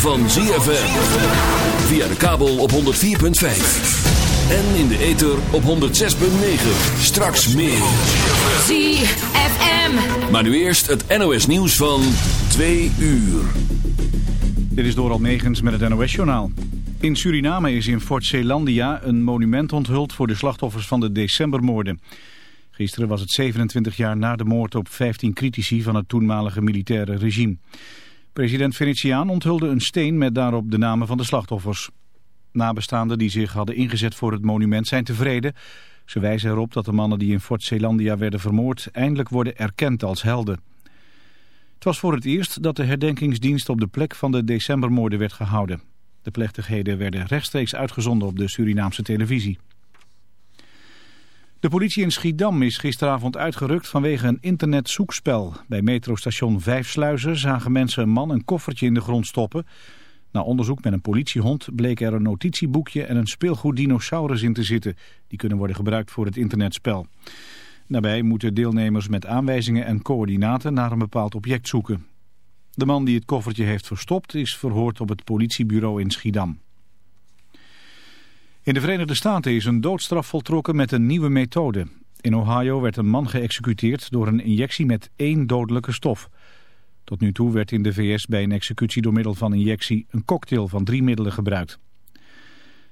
van ZFM. Via de kabel op 104.5. En in de ether op 106.9. Straks meer. ZFM. Maar nu eerst het NOS nieuws van 2 uur. Dit is Doral Megens met het NOS-journaal. In Suriname is in Fort Zeelandia een monument onthuld voor de slachtoffers van de decembermoorden. Gisteren was het 27 jaar na de moord op 15 critici van het toenmalige militaire regime. President Venetiaan onthulde een steen met daarop de namen van de slachtoffers. Nabestaanden die zich hadden ingezet voor het monument zijn tevreden. Ze wijzen erop dat de mannen die in Fort Zeelandia werden vermoord eindelijk worden erkend als helden. Het was voor het eerst dat de herdenkingsdienst op de plek van de decembermoorden werd gehouden. De plechtigheden werden rechtstreeks uitgezonden op de Surinaamse televisie. De politie in Schiedam is gisteravond uitgerukt vanwege een internetzoekspel. Bij metrostation Vijfsluizen zagen mensen een man een koffertje in de grond stoppen. Na onderzoek met een politiehond bleek er een notitieboekje en een speelgoeddinosaurus in te zitten. Die kunnen worden gebruikt voor het internetspel. Daarbij moeten deelnemers met aanwijzingen en coördinaten naar een bepaald object zoeken. De man die het koffertje heeft verstopt is verhoord op het politiebureau in Schiedam. In de Verenigde Staten is een doodstraf voltrokken met een nieuwe methode. In Ohio werd een man geëxecuteerd door een injectie met één dodelijke stof. Tot nu toe werd in de VS bij een executie door middel van injectie een cocktail van drie middelen gebruikt.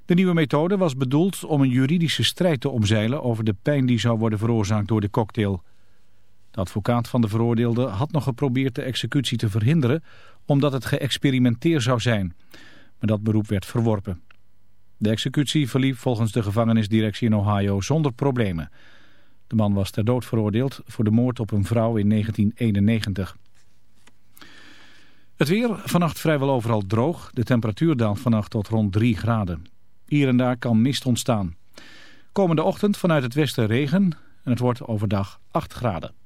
De nieuwe methode was bedoeld om een juridische strijd te omzeilen over de pijn die zou worden veroorzaakt door de cocktail. De advocaat van de veroordeelde had nog geprobeerd de executie te verhinderen omdat het geëxperimenteer zou zijn. Maar dat beroep werd verworpen. De executie verliep volgens de gevangenisdirectie in Ohio zonder problemen. De man was ter dood veroordeeld voor de moord op een vrouw in 1991. Het weer, vannacht vrijwel overal droog. De temperatuur daalt vannacht tot rond 3 graden. Hier en daar kan mist ontstaan. Komende ochtend vanuit het westen regen en het wordt overdag 8 graden.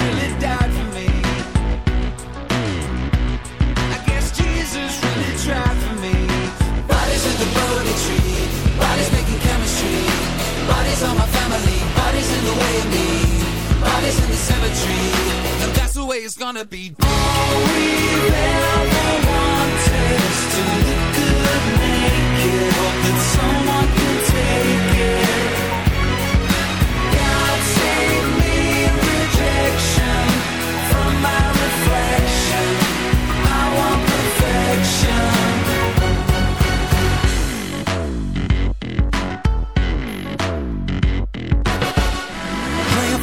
in the cemetery, and that's the way it's gonna be. All we've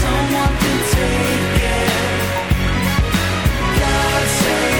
someone can take it. God save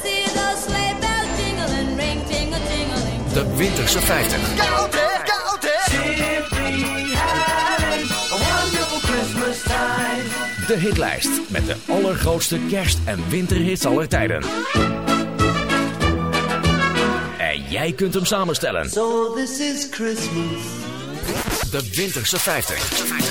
de Winterse 50. Koud hè. De hitlijst met de allergrootste kerst- en winterhits aller tijden. En jij kunt hem samenstellen. So this is Christmas. De Winterse 50.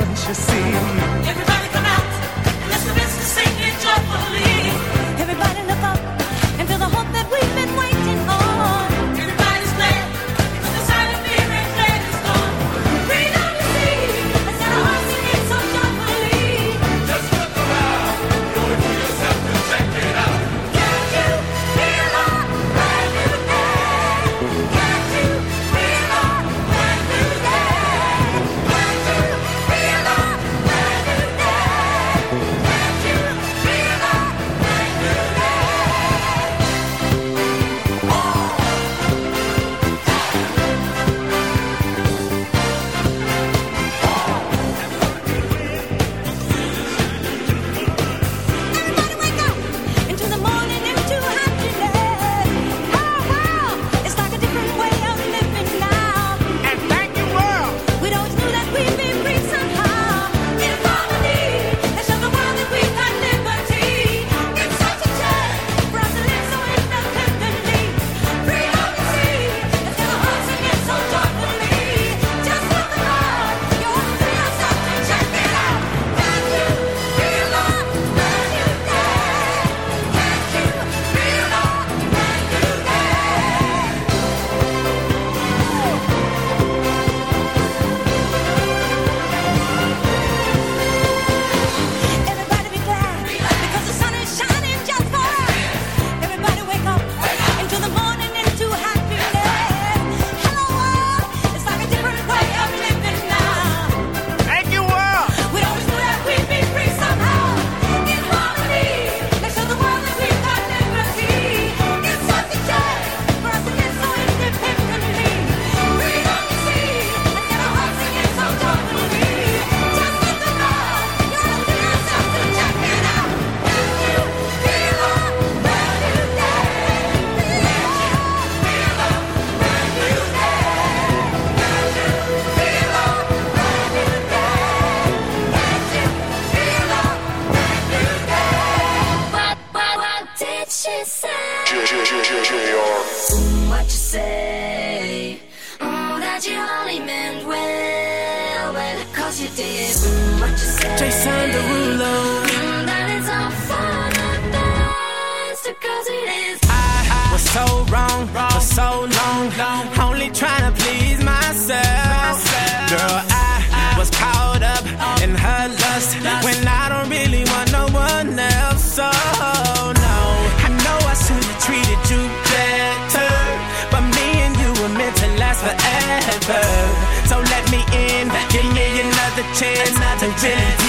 don't you see? What you say? Oh, that you only meant well, well, cause you did. What you say? Jason Derulo. chance not to really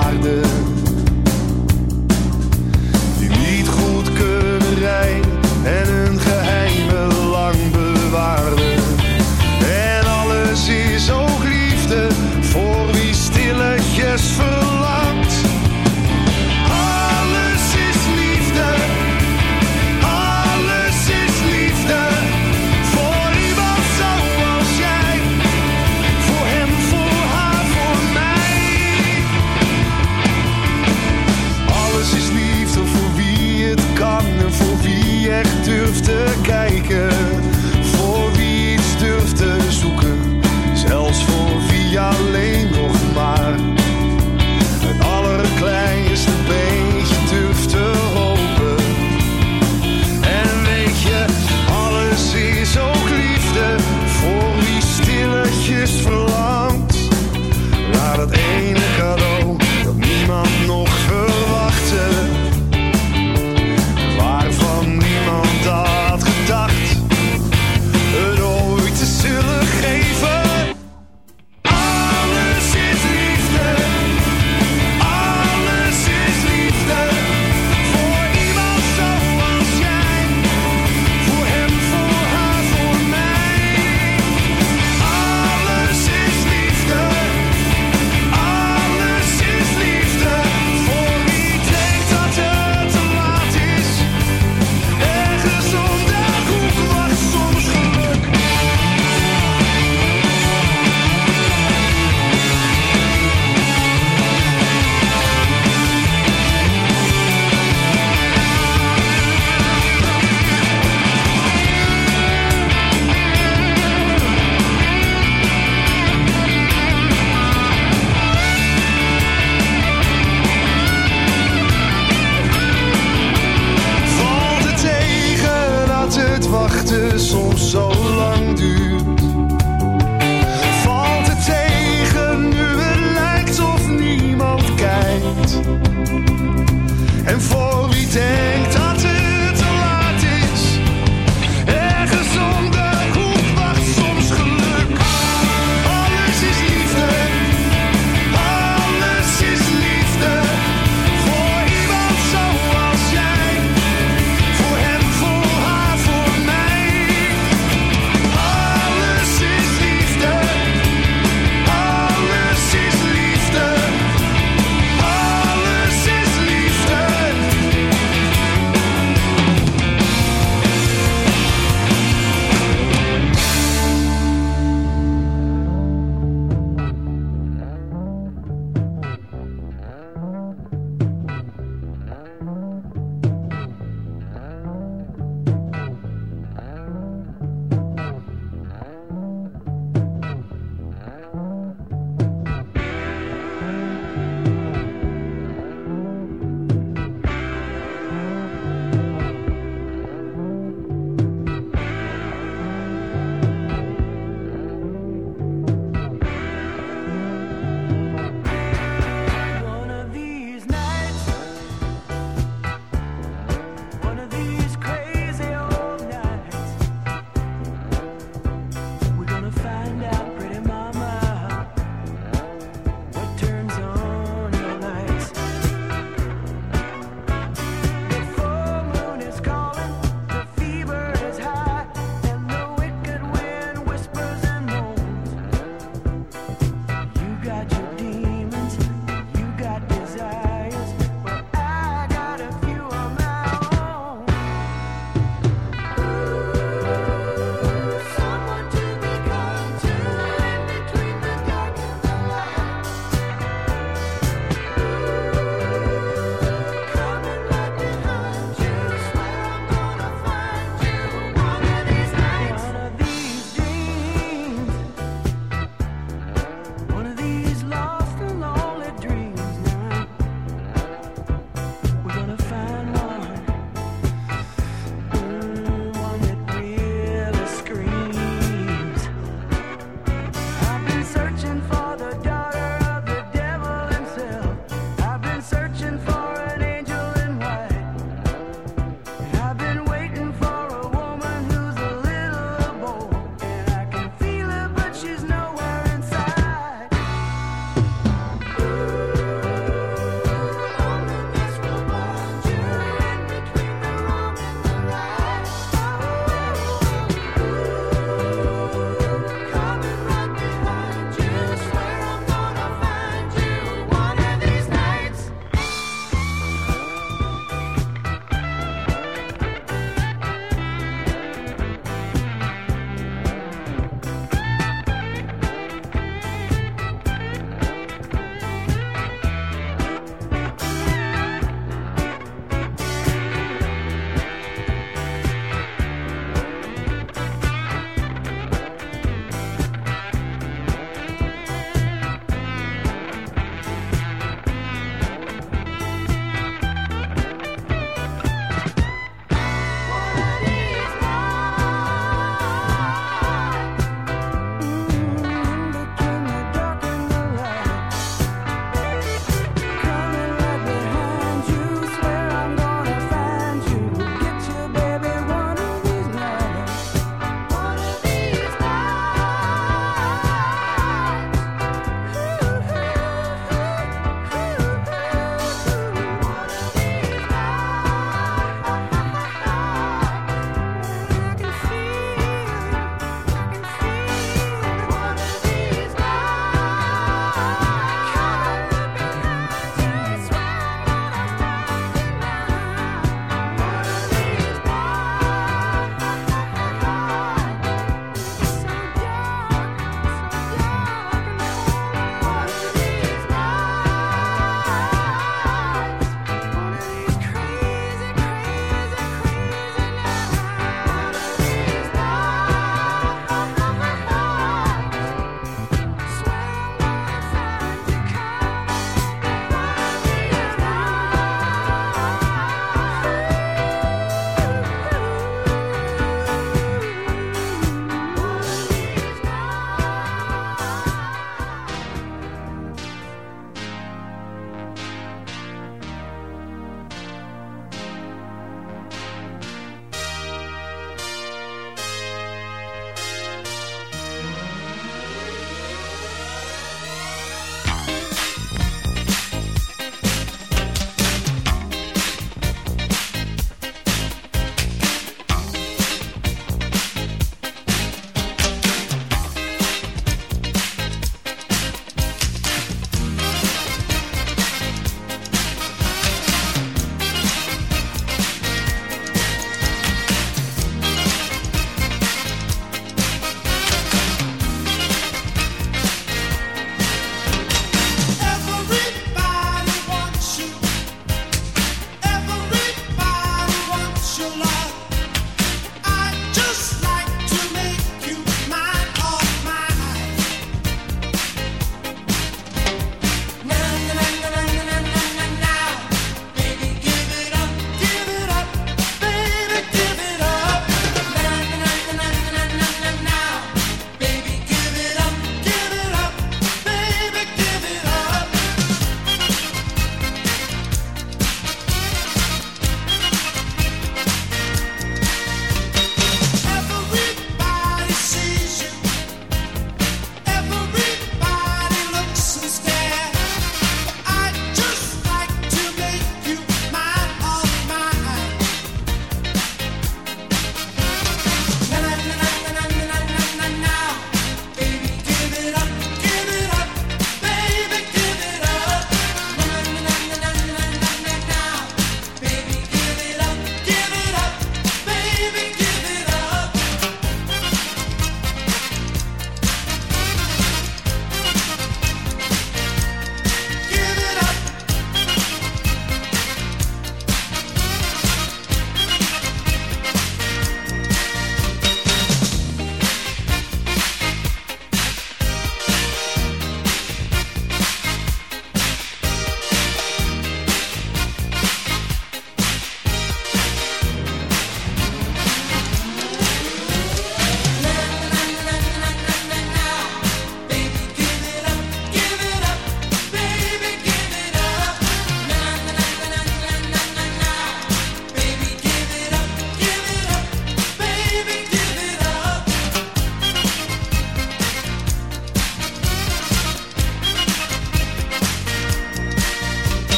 aarde the guy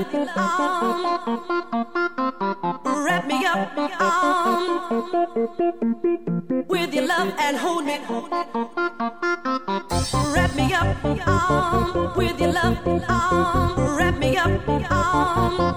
with your love. Um, wrap me up um,